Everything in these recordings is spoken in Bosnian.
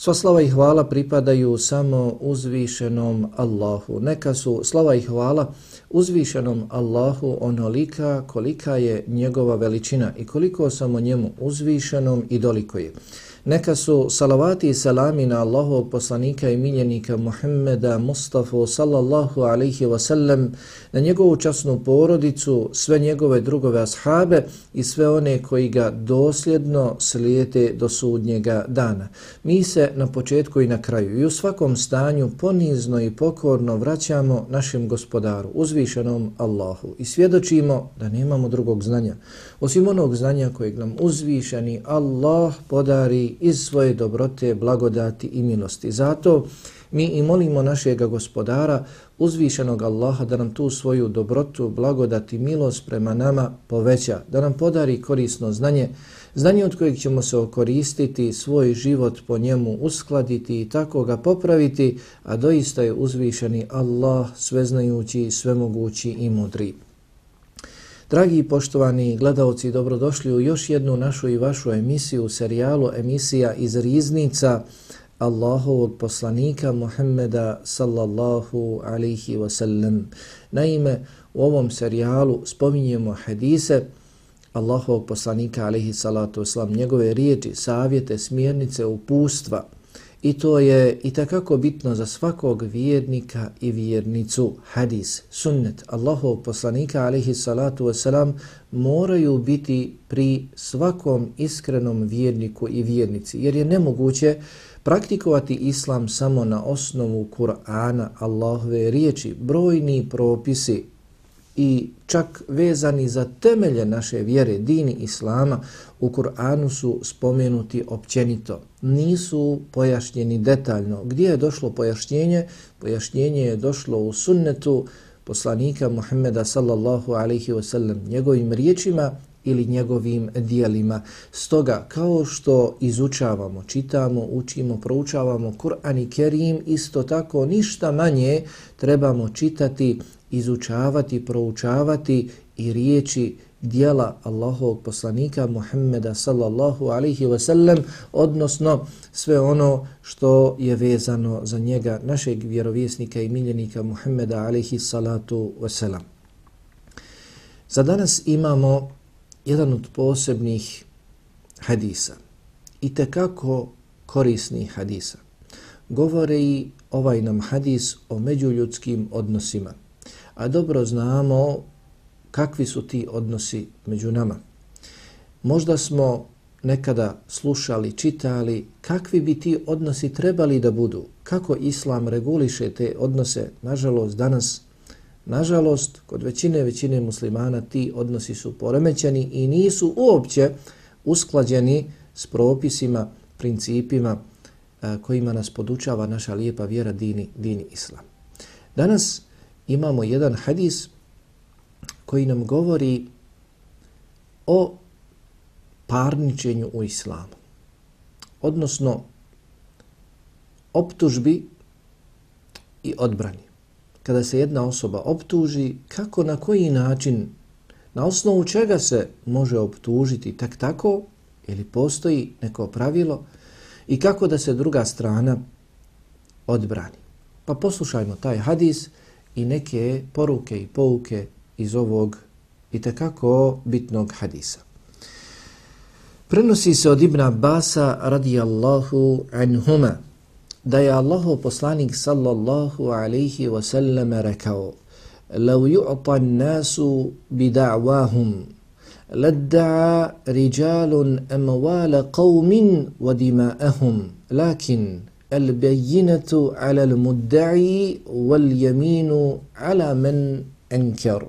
Sva slava i hvala pripadaju samo uzvišenom Allahu. Neka su slava i hvala uzvišenom Allahu onolika kolika je njegova veličina i koliko samo njemu uzvišenom i doliko je. Neka su salavati i salami na Allahovog poslanika i miljenika Muhammeda Mustafa sallallahu alaihi wa sallam, na njegovu časnu porodicu, sve njegove drugove ashabe i sve one koji ga dosljedno slijete do sudnjega dana. Mi se na početku i na kraju i u svakom stanju ponizno i pokorno vraćamo našem gospodaru, uzvišenom Allahu i svjedočimo da nemamo drugog znanja. Osim onog znanja kojeg nam uzvišeni Allah podari iz svoje dobrote, blagodati i milosti. Zato mi i molimo našeg gospodara, uzvišenog Allaha, da nam tu svoju dobrotu, blagodati i milost prema nama poveća, da nam podari korisno znanje, znanje od kojeg ćemo se okoristiti, svoj život po njemu uskladiti i tako ga popraviti, a doista je uzvišeni Allah, sveznajući, svemogući i mudri. Dragi i poštovani gledalci, dobrodošli u još jednu našu i vašu emisiju, serijalu emisija iz Riznica Allahovog poslanika Muhammeda sallallahu alihi wasallam. Naime, u ovom serijalu spominjemo hadise Allahovog poslanika alihi salatu wasallam, njegove riječi, savjete, smjernice, upustva – I to je i takako bitno za svakog vjernika i vjernicu. Hadis, sunnet, Allahov poslanika, alihi salatu wasalam, moraju biti pri svakom iskrenom vjerniku i vjernici. Jer je nemoguće praktikovati islam samo na osnovu Kur'ana, Allahove riječi, brojni propisi, i čak vezani za temelje naše vjere, dini Islama, u Kur'anu su spomenuti općenito. Nisu pojašnjeni detaljno. Gdje je došlo pojašnjenje? Pojašnjenje je došlo u sunnetu poslanika Muhammeda sallallahu alaihi wasallam njegovim riječima ili njegovim dijelima. Stoga, kao što izučavamo, čitamo, učimo, proučavamo Kur'an i Kerim, isto tako ništa manje trebamo čitati izučavati, proučavati i riječi dijela Allahovog poslanika Muhammeda sallallahu alaihi wa sallam, odnosno sve ono što je vezano za njega, našeg vjerovjesnika i miljenika Muhammeda alaihi salatu wasallam. Za danas imamo jedan od posebnih hadisa i tekako korisnih hadisa. Govore i ovaj nam hadis o međuljudskim odnosima – a dobro znamo kakvi su ti odnosi među nama. Možda smo nekada slušali, čitali kakvi bi ti odnosi trebali da budu, kako islam reguliše te odnose, nažalost danas, nažalost kod većine većine muslimana ti odnosi su poremećeni i nisu uopće usklađeni s propisima, principima eh, kojima nas podučava naša lijepa vjera dini, dini islam. Danas imamo jedan hadis koji nam govori o parničenju u islamu. Odnosno, optužbi i odbrani. Kada se jedna osoba optuži, kako, na koji način, na osnovu čega se može optužiti tak tako, ili postoji neko pravilo, i kako da se druga strana odbrani. Pa poslušajmo taj hadis, i neke poruke i pouke iz ovog i takako bitnog hadisa. Prenosi se od Ibn Abbasa radijallahu anhuma da je Allahu poslanik sallallahu alaihi wa sallam rekao لو يعطى الناس بدعواهم لدعى رجال أموال قوم ودماءهم لكن البينة على المدعي واليمين على من أنكر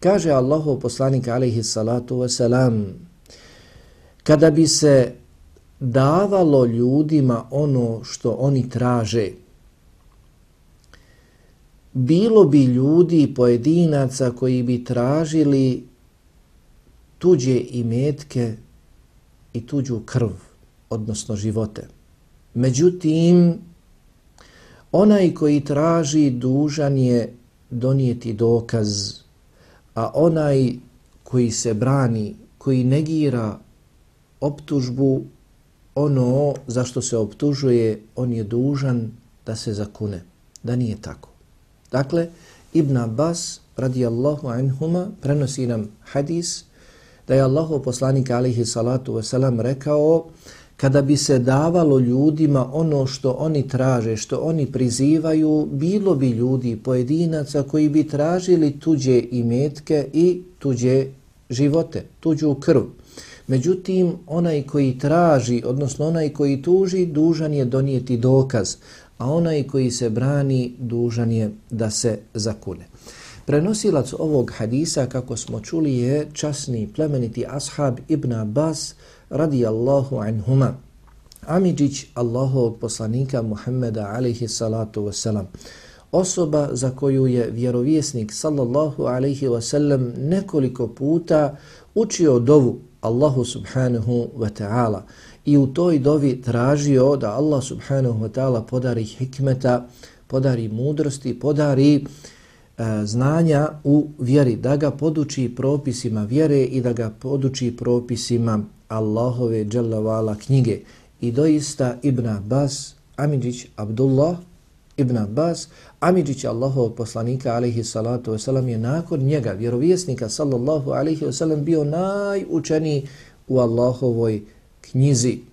Kaže Allahu poslanik alaihi salatu wasalam, kada bi se davalo ljudima ono što oni traže, bilo bi ljudi pojedinaca koji bi tražili tuđe imetke i tuđu krv, odnosno živote. Međutim, onaj koji traži dužan je donijeti dokaz, a onaj koji se brani, koji negira optužbu, ono zašto se optužuje, on je dužan da se zakune, da nije tako. Dakle, Ibn Abbas radijallahu anhuma prenosi nam hadis da je Allahu poslanik alihi salatu wasalam rekao kada bi se davalo ljudima ono što oni traže, što oni prizivaju, bilo bi ljudi, pojedinaca koji bi tražili tuđe imetke i tuđe živote, tuđu krv. Međutim, onaj koji traži, odnosno onaj koji tuži, dužan je donijeti dokaz, a onaj koji se brani, dužan je da se zakune. Prenosilac ovog hadisa, kako smo čuli, je časni plemeniti ashab Ibn Abbas radijallahu anhuma. Amidžić Allahovog poslanika Muhammeda alaihi salatu wasalam. Osoba za koju je vjerovjesnik sallallahu alaihi wasallam nekoliko puta učio dovu Allahu subhanahu wa ta'ala i u toj dovi tražio da Allah subhanahu wa ta'ala podari hikmeta, podari mudrosti, podari E, znanja u vjeri, da ga poduči propisima vjere i da ga poduči propisima Allahove dželavala knjige. I doista Ibn Abbas, Amidžić Abdullah, Ibn Abbas, Amidžić Allahov poslanika alaihi salatu wasalam je nakon njega, vjerovjesnika sallallahu alaihi wasalam, bio najučeniji u Allahovoj knjizi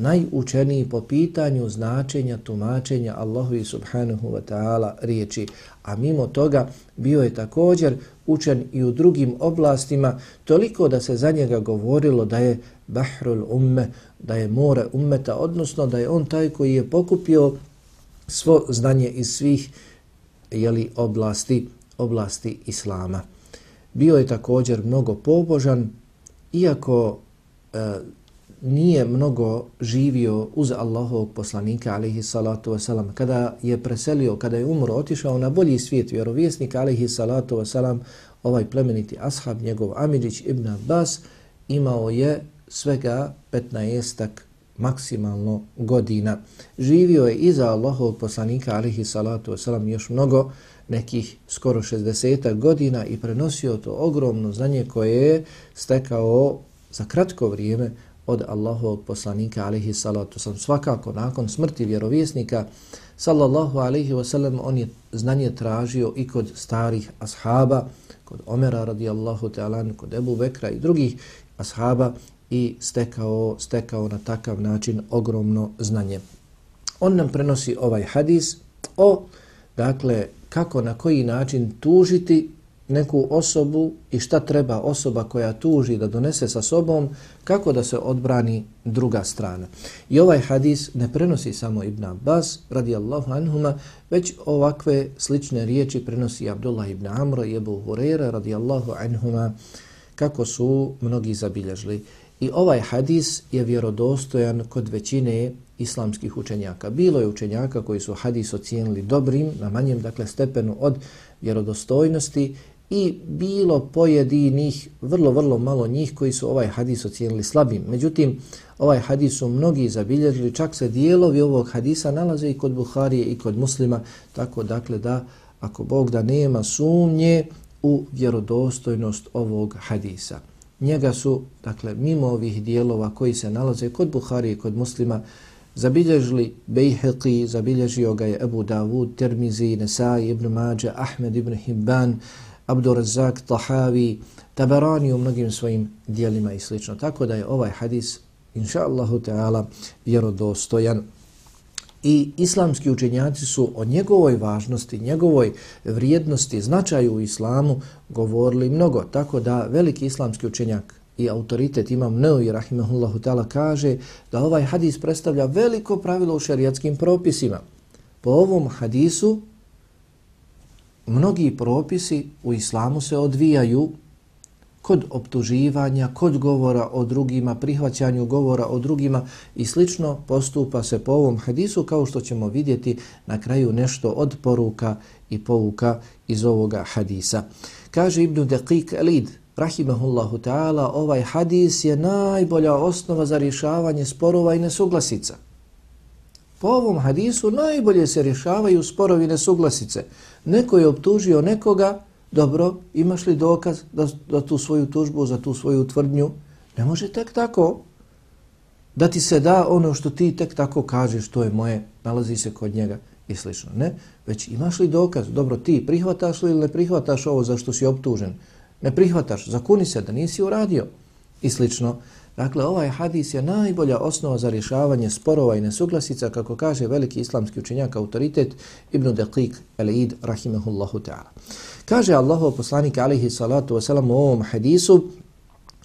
najučeniji po pitanju značenja, tumačenja Allahu subhanahu wa ta'ala riječi. A mimo toga bio je također učen i u drugim oblastima, toliko da se za njega govorilo da je bahrul umme, da je more ummeta, odnosno da je on taj koji je pokupio svo znanje iz svih jeli, oblasti, oblasti Islama. Bio je također mnogo pobožan, iako e, nije mnogo živio uz Allahovog poslanika alaihi salatu wasalam. Kada je preselio, kada je umro, otišao na bolji svijet vjerovjesnik alaihi salatu wasalam, ovaj plemeniti ashab, njegov Amidžić ibn Abbas, imao je svega 15 maksimalno godina. Živio je iza Allahovog poslanika alihi salatu wasalam još mnogo, nekih skoro 60 godina i prenosio to ogromno znanje koje je stekao za kratko vrijeme od Allahovog poslanika alaihi salatu sam svakako nakon smrti vjerovjesnika sallallahu alaihi wasallam on je znanje tražio i kod starih ashaba kod Omera radijallahu ta'ala kod Ebu Bekra i drugih ashaba i stekao, stekao na takav način ogromno znanje. On nam prenosi ovaj hadis o dakle kako na koji način tužiti neku osobu i šta treba osoba koja tuži da donese sa sobom, kako da se odbrani druga strana. I ovaj hadis ne prenosi samo Ibn Abbas radijallahu anhuma, već ovakve slične riječi prenosi Abdullah ibn Amro i Ebu Hureyre radijallahu anhuma, kako su mnogi zabilježili. I ovaj hadis je vjerodostojan kod većine islamskih učenjaka. Bilo je učenjaka koji su hadis ocijenili dobrim, na manjem dakle stepenu od vjerodostojnosti i bilo pojedinih, vrlo, vrlo malo njih koji su ovaj hadis ocijenili slabim. Međutim, ovaj hadis su mnogi zabilježili, čak se dijelovi ovog hadisa nalaze i kod Buharije i kod muslima, tako dakle da ako Bog da nema sumnje u vjerodostojnost ovog hadisa. Njega su, dakle, mimo ovih dijelova koji se nalaze kod Buharije i kod muslima, zabilježili Bejheqi, zabilježio ga je Ebu Davud, Termizi, Nesai, Ibn Mađe, Ahmed ibn Hibban, Abdurazak, Tahavi, Tabarani u mnogim svojim dijelima i slično. Tako da je ovaj hadis, inša Allahu Teala, vjerodostojan. I islamski učenjaci su o njegovoj važnosti, njegovoj vrijednosti, značaju u islamu govorili mnogo. Tako da veliki islamski učenjak i autoritet imam Neui, rahimahullahu ta'ala, kaže da ovaj hadis predstavlja veliko pravilo u šariatskim propisima. Po ovom hadisu mnogi propisi u islamu se odvijaju kod optuživanja, kod govora o drugima, prihvaćanju govora o drugima i slično postupa se po ovom hadisu kao što ćemo vidjeti na kraju nešto od poruka i pouka iz ovoga hadisa. Kaže Ibn Deqiq Elid, rahimahullahu ta'ala, ovaj hadis je najbolja osnova za rješavanje sporova i nesuglasica. Po ovom hadisu najbolje se rješavaju sporovi nesuglasice. Neko je optužio nekoga, dobro, imaš li dokaz da, da tu svoju tužbu, za tu svoju tvrdnju? Ne može tek tako da ti se da ono što ti tek tako kažeš, to je moje, nalazi se kod njega i slično. Ne, već imaš li dokaz, dobro, ti prihvataš li ili ne prihvataš ovo za što si optužen? Ne prihvataš, zakuni se da nisi uradio i slično. Dakle, ovaj hadis je najbolja osnova za rješavanje sporova i nesuglasica, kako kaže veliki islamski učenjak, autoritet Ibn Deqiq al-Id, rahimahullahu ta'ala. Kaže Allahu poslanik alaihi salatu wasalam u ovom hadisu,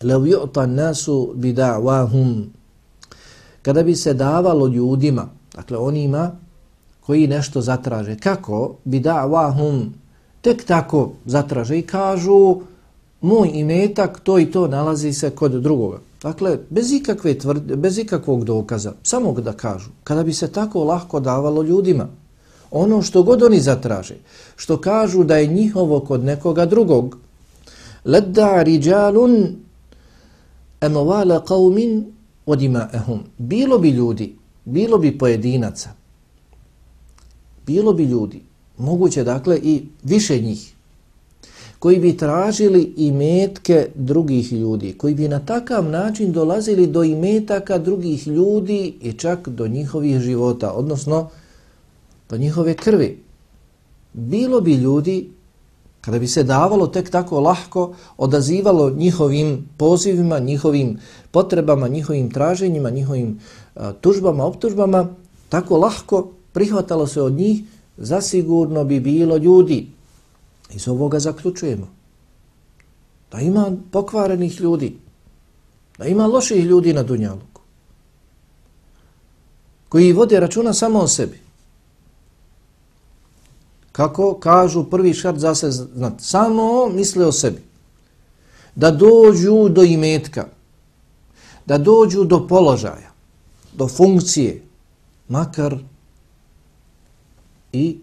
لَوْ يُعْطَ النَّاسُ بِدَعْوَاهُمْ Kada bi se davalo ljudima, dakle onima koji nešto zatraže, kako bi da'wahum tek tako zatraže i kažu moj imetak, to i to nalazi se kod drugoga. Dakle, bez, ikakve tvrd, bez ikakvog dokaza, samo da kažu, kada bi se tako lahko davalo ljudima, ono što god oni zatraže, što kažu da je njihovo kod nekoga drugog, ledda riđalun emovale qavmin odima. Bilo bi ljudi, bilo bi pojedinaca, bilo bi ljudi, moguće dakle i više njih, koji bi tražili imetke drugih ljudi, koji bi na takav način dolazili do imetaka drugih ljudi i čak do njihovih života, odnosno do njihove krvi. Bilo bi ljudi, kada bi se davalo tek tako lahko, odazivalo njihovim pozivima, njihovim potrebama, njihovim traženjima, njihovim a, tužbama, optužbama, tako lahko prihvatalo se od njih, zasigurno bi bilo ljudi. Iz ovoga zaključujemo. Da ima pokvarenih ljudi, da ima loših ljudi na Dunjaluku, koji vode računa samo o sebi. Kako kažu prvi šart za se znat, samo misle o sebi. Da dođu do imetka, da dođu do položaja, do funkcije, makar i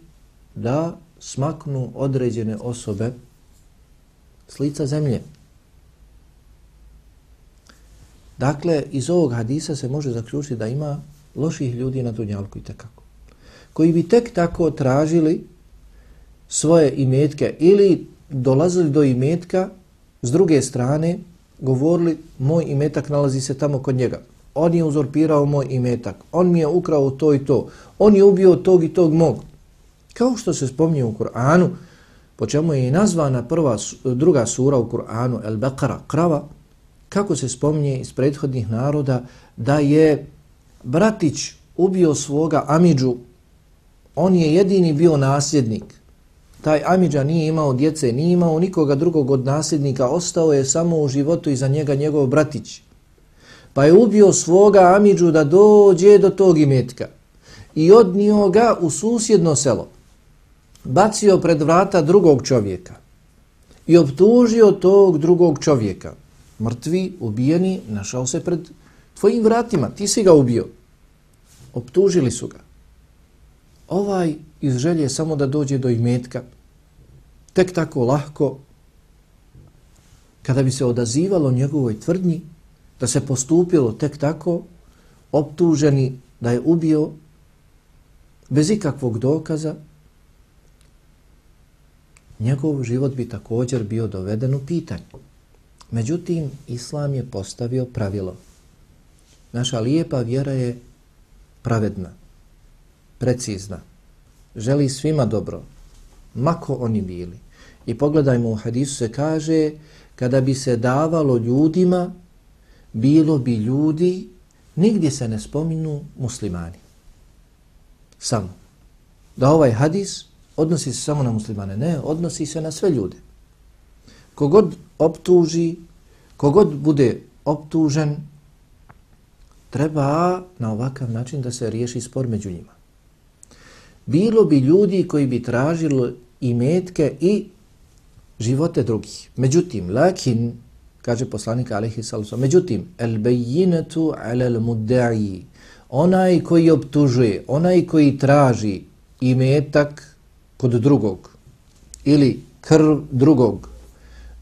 da smaknu određene osobe s lica zemlje. Dakle, iz ovog hadisa se može zaključiti da ima loših ljudi na Dunjalku i tekako. Koji bi tek tako tražili svoje imetke ili dolazili do imetka s druge strane, govorili moj imetak nalazi se tamo kod njega. On je uzorpirao moj imetak. On mi je ukrao to i to. On je ubio tog i tog mog. Kao što se spominje u Kur'anu, po čemu je i nazvana prva, druga sura u Kur'anu, El Beqara, krava, kako se spominje iz prethodnih naroda da je bratić ubio svoga Amidžu, on je jedini bio nasljednik. Taj Amidža nije imao djece, nije imao nikoga drugog od nasljednika, ostao je samo u životu iza njega njegov bratić. Pa je ubio svoga Amidžu da dođe do tog imetka i odnio ga u susjedno selo bacio pred vrata drugog čovjeka i optužio tog drugog čovjeka. Mrtvi, ubijeni, našao se pred tvojim vratima. Ti si ga ubio. Optužili su ga. Ovaj iz želje samo da dođe do imetka, tek tako lahko, kada bi se odazivalo njegovoj tvrdnji, da se postupilo tek tako, optuženi da je ubio bez ikakvog dokaza, njegov život bi također bio doveden u pitanje. Međutim, Islam je postavio pravilo. Naša lijepa vjera je pravedna, precizna, želi svima dobro, mako oni bili. I pogledajmo u hadisu se kaže, kada bi se davalo ljudima, bilo bi ljudi, nigdje se ne spominu muslimani. Samo. Da ovaj hadis odnosi se samo na muslimane. Ne, odnosi se na sve ljude. Kogod optuži, kogod bude optužen, treba na ovakav način da se riješi spor među njima. Bilo bi ljudi koji bi tražili i metke i živote drugih. Međutim, lakin, kaže poslanik alihi salusa. Međutim, el bejinetu alel mudda'i, onaj koji optužuje, onaj koji traži imetak kod drugog ili krv drugog,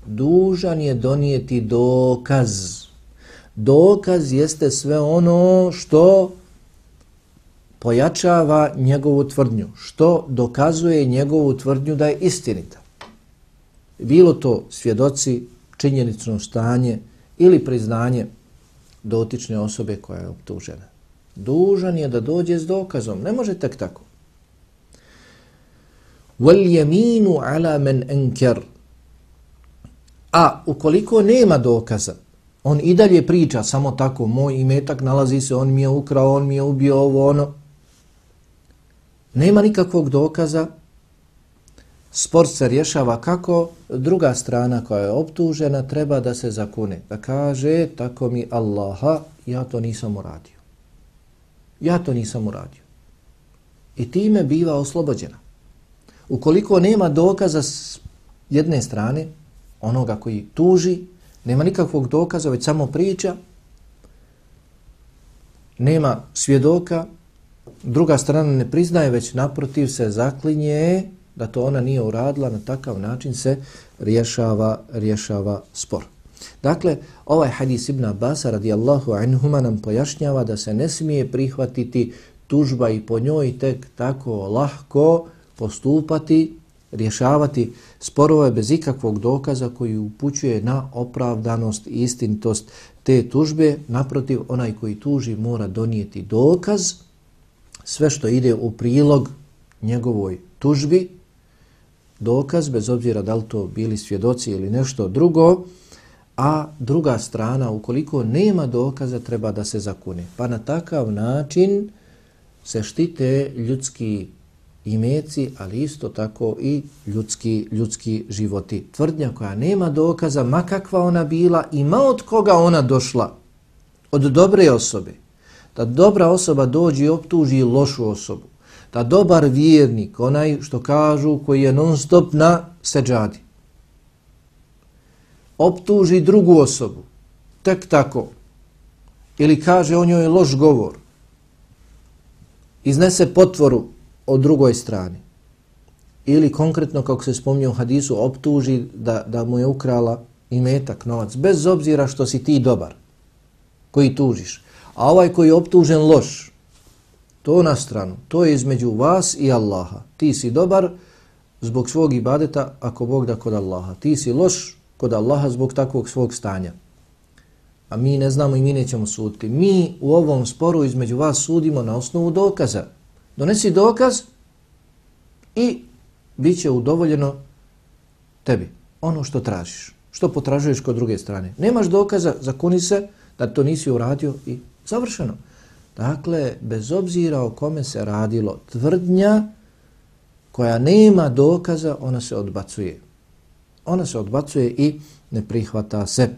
dužan je donijeti dokaz. Dokaz jeste sve ono što pojačava njegovu tvrdnju, što dokazuje njegovu tvrdnju da je istinita. Bilo to svjedoci, činjenično stanje ili priznanje dotične osobe koja je optužena. Dužan je da dođe s dokazom, ne može tek tako. Wal عَلَى مَنْ man. A ukoliko nema dokaza, on i dalje priča samo tako, moj imetak nalazi se, on mi je ukrao, on mi je ubio ovo, ono. Nema nikakvog dokaza, spor se rješava kako druga strana koja je optužena treba da se zakune. Da kaže, tako mi Allaha, ja to nisam uradio. Ja to nisam uradio. I time biva oslobođena. Ukoliko nema dokaza s jedne strane, onoga koji tuži, nema nikakvog dokaza, već samo priča, nema svjedoka, druga strana ne priznaje, već naprotiv se zaklinje da to ona nije uradila, na takav način se rješava, rješava spor. Dakle, ovaj hadis Ibn Abbas radijallahu anhuma nam pojašnjava da se ne smije prihvatiti tužba i po njoj tek tako lahko postupati, rješavati sporove bez ikakvog dokaza koji upućuje na opravdanost i istintost te tužbe. Naprotiv, onaj koji tuži mora donijeti dokaz, sve što ide u prilog njegovoj tužbi, dokaz, bez obzira da li to bili svjedoci ili nešto drugo, a druga strana, ukoliko nema dokaza, treba da se zakune. Pa na takav način se štite ljudski imeci, ali isto tako i ljudski, ljudski životi. Tvrdnja koja nema dokaza, ma kakva ona bila, ima od koga ona došla, od dobre osobe. Da dobra osoba dođe i optuži lošu osobu. Da dobar vjernik, onaj što kažu koji je non stop na seđadi, optuži drugu osobu, tek tako, ili kaže o njoj loš govor, iznese potvoru o drugoj strani, ili konkretno, kako se spomnio u hadisu, optuži da, da mu je ukrala i metak, novac, bez obzira što si ti dobar, koji tužiš. A ovaj koji je optužen loš, to na stranu, to je između vas i Allaha. Ti si dobar zbog svog ibadeta, ako Bog da kod Allaha. Ti si loš kod Allaha zbog takvog svog stanja. A mi ne znamo i mi nećemo suditi. Mi u ovom sporu između vas sudimo na osnovu dokaza. Donesi dokaz i bit će udovoljeno tebi. Ono što tražiš. Što potražuješ kod druge strane. Nemaš dokaza, zakuni se da to nisi uradio i završeno. Dakle, bez obzira o kome se radilo, tvrdnja koja nema dokaza, ona se odbacuje ona se odbacuje i ne prihvata se.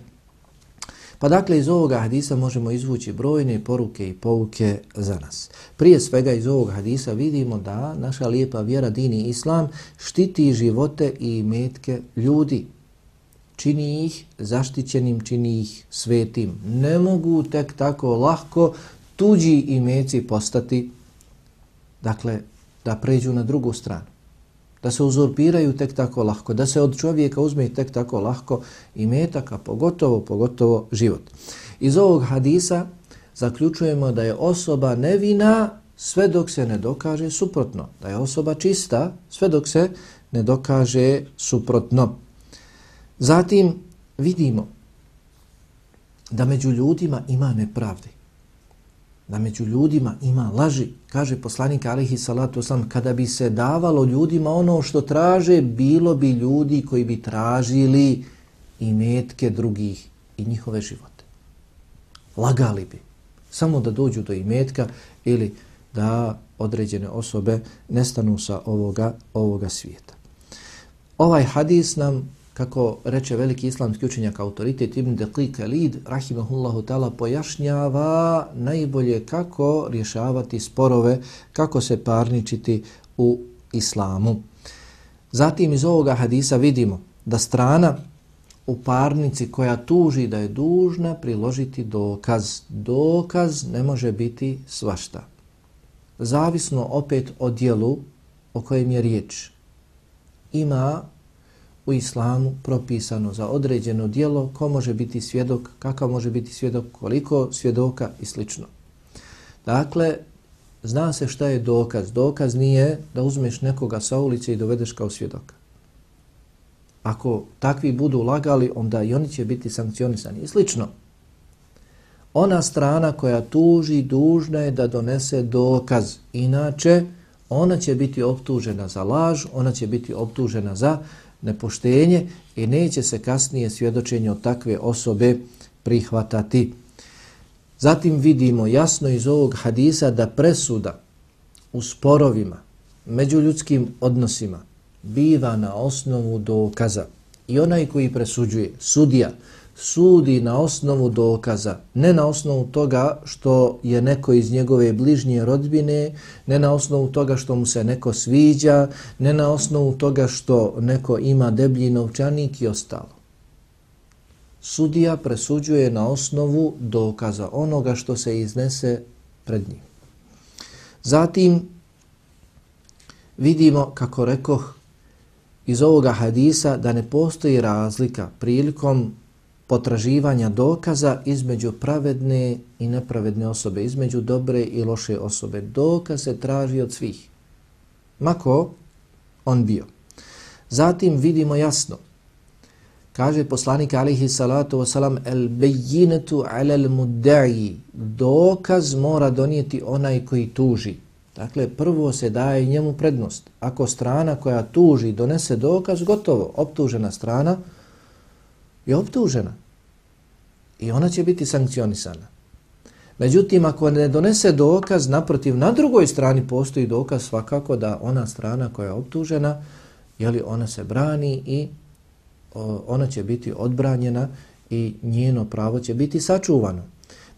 Pa dakle iz ovoga hadisa možemo izvući brojne poruke i pouke za nas. Prije svega iz ovog hadisa vidimo da naša lijepa vjera dini islam štiti živote i metke ljudi. Čini ih zaštićenim, čini ih svetim. Ne mogu tek tako lahko tuđi imeci postati, dakle, da pređu na drugu stranu da se uzurpiraju tek tako lahko, da se od čovjeka uzme tek tako lahko i metaka, pogotovo, pogotovo život. Iz ovog hadisa zaključujemo da je osoba nevina sve dok se ne dokaže suprotno. Da je osoba čista sve dok se ne dokaže suprotno. Zatim vidimo da među ljudima ima nepravde da među ljudima ima laži, kaže poslanik alihi salatu sam, kada bi se davalo ljudima ono što traže, bilo bi ljudi koji bi tražili i metke drugih i njihove živote. Lagali bi. Samo da dođu do imetka ili da određene osobe nestanu sa ovoga, ovoga svijeta. Ovaj hadis nam kako reče veliki islamski učenjak autoritet Ibn Deqik Alid, rahimahullahu ta'ala, pojašnjava najbolje kako rješavati sporove, kako se parničiti u islamu. Zatim iz ovoga hadisa vidimo da strana u parnici koja tuži da je dužna priložiti dokaz. Dokaz ne može biti svašta. Zavisno opet o dijelu o kojem je riječ. Ima u islamu propisano za određeno dijelo ko može biti svjedok, kakav može biti svjedok, koliko svjedoka i slično. Dakle, zna se šta je dokaz. Dokaz nije da uzmeš nekoga sa ulice i dovedeš kao svjedoka. Ako takvi budu lagali, onda i oni će biti sankcionisani. I slično. Ona strana koja tuži dužna je da donese dokaz. Inače, ona će biti optužena za laž, ona će biti optužena za nepoštenje i neće se kasnije svjedočenje od takve osobe prihvatati. Zatim vidimo jasno iz ovog hadisa da presuda u sporovima među ljudskim odnosima biva na osnovu dokaza. I onaj koji presuđuje, sudija, sudi na osnovu dokaza, ne na osnovu toga što je neko iz njegove bližnje rodbine, ne na osnovu toga što mu se neko sviđa, ne na osnovu toga što neko ima deblji novčanik i ostalo. Sudija presuđuje na osnovu dokaza onoga što se iznese pred njim. Zatim vidimo, kako rekoh, iz ovoga hadisa da ne postoji razlika prilikom potraživanja dokaza između pravedne i nepravedne osobe, između dobre i loše osobe. Dokaz se traži od svih. Mako on bio. Zatim vidimo jasno. Kaže poslanik alihi salatu wasalam el bejinetu alel mudda'i. Dokaz mora donijeti onaj koji tuži. Dakle, prvo se daje njemu prednost. Ako strana koja tuži donese dokaz, gotovo, optužena strana je optužena. I ona će biti sankcionisana. Međutim, ako ne donese dokaz, naprotiv, na drugoj strani postoji dokaz svakako da ona strana koja je optužena, jeli ona se brani i o, ona će biti odbranjena i njeno pravo će biti sačuvano.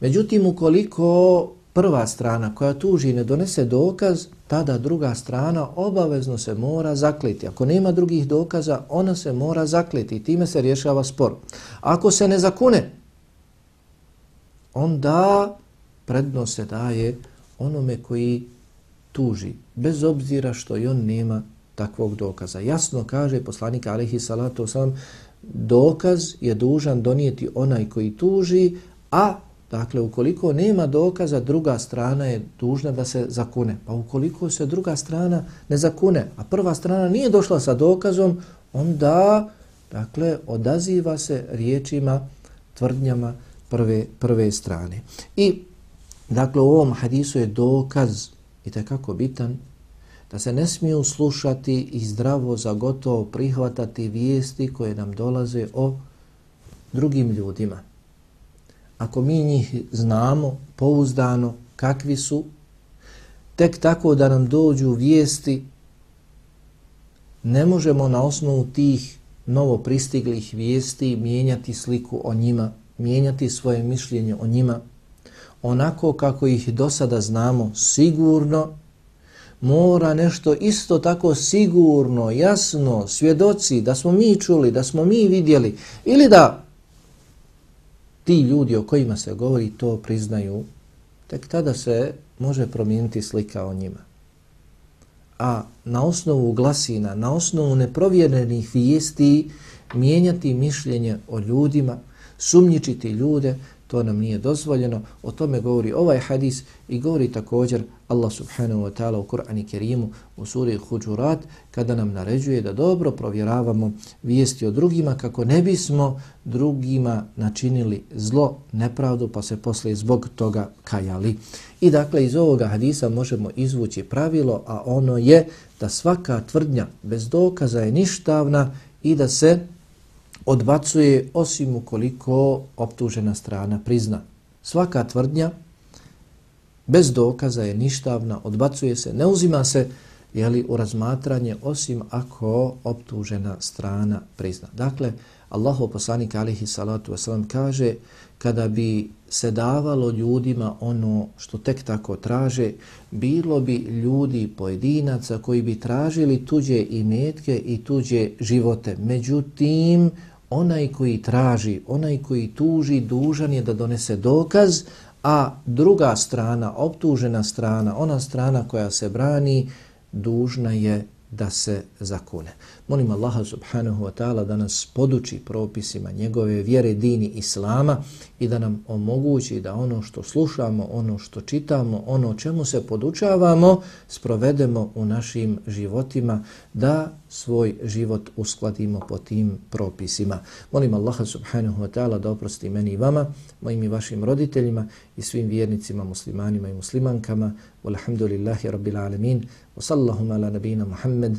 Međutim, ukoliko prva strana koja tuži ne donese dokaz, tada druga strana obavezno se mora zakliti. Ako nema drugih dokaza, ona se mora zakliti i time se rješava spor. Ako se ne zakune, onda prednost se daje onome koji tuži, bez obzira što i on nema takvog dokaza. Jasno kaže poslanik Alihi Salatu Osalam, dokaz je dužan donijeti onaj koji tuži, a Dakle, ukoliko nema dokaza, druga strana je dužna da se zakune. Pa ukoliko se druga strana ne zakune, a prva strana nije došla sa dokazom, onda, dakle, odaziva se riječima, tvrdnjama prve, prve strane. I, dakle, u ovom hadisu je dokaz i kako bitan da se ne smiju slušati i zdravo zagotovo prihvatati vijesti koje nam dolaze o drugim ljudima ako mi njih znamo pouzdano kakvi su, tek tako da nam dođu vijesti, ne možemo na osnovu tih novo pristiglih vijesti mijenjati sliku o njima, mijenjati svoje mišljenje o njima, onako kako ih do sada znamo sigurno, mora nešto isto tako sigurno, jasno, svjedoci da smo mi čuli, da smo mi vidjeli ili da ti ljudi o kojima se govori to priznaju, tek tada se može promijeniti slika o njima. A na osnovu glasina, na osnovu neprovjerenih vijesti, mijenjati mišljenje o ljudima, sumnjičiti ljude, to nam nije dozvoljeno. O tome govori ovaj hadis i govori također Allah subhanahu wa ta'ala u Kur'ani Kerimu u suri Huđurat kada nam naređuje da dobro provjeravamo vijesti o drugima kako ne bismo drugima načinili zlo, nepravdu pa se posle zbog toga kajali. I dakle iz ovoga hadisa možemo izvući pravilo, a ono je da svaka tvrdnja bez dokaza je ništavna i da se odbacuje osim ukoliko optužena strana prizna. Svaka tvrdnja bez dokaza je ništavna, odbacuje se, ne uzima se jeli, u razmatranje osim ako optužena strana prizna. Dakle, Allahu poslanik alihi salatu wasalam kaže kada bi se davalo ljudima ono što tek tako traže, bilo bi ljudi pojedinaca koji bi tražili tuđe imetke i tuđe živote. Međutim, onaj koji traži, onaj koji tuži, dužan je da donese dokaz, a druga strana, optužena strana, ona strana koja se brani, dužna je da se zakune. Molim Allaha subhanahu wa ta'ala da nas poduči propisima njegove vjere dini Islama i da nam omogući da ono što slušamo, ono što čitamo, ono čemu se podučavamo, sprovedemo u našim životima, da svoj život uskladimo po tim propisima. Molim Allaha subhanahu wa ta'ala da oprosti meni i vama, mojim i vašim roditeljima i svim vjernicima, muslimanima i muslimankama. Walhamdulillahi rabbil alamin. Wa sallahu ala nabina Muhammed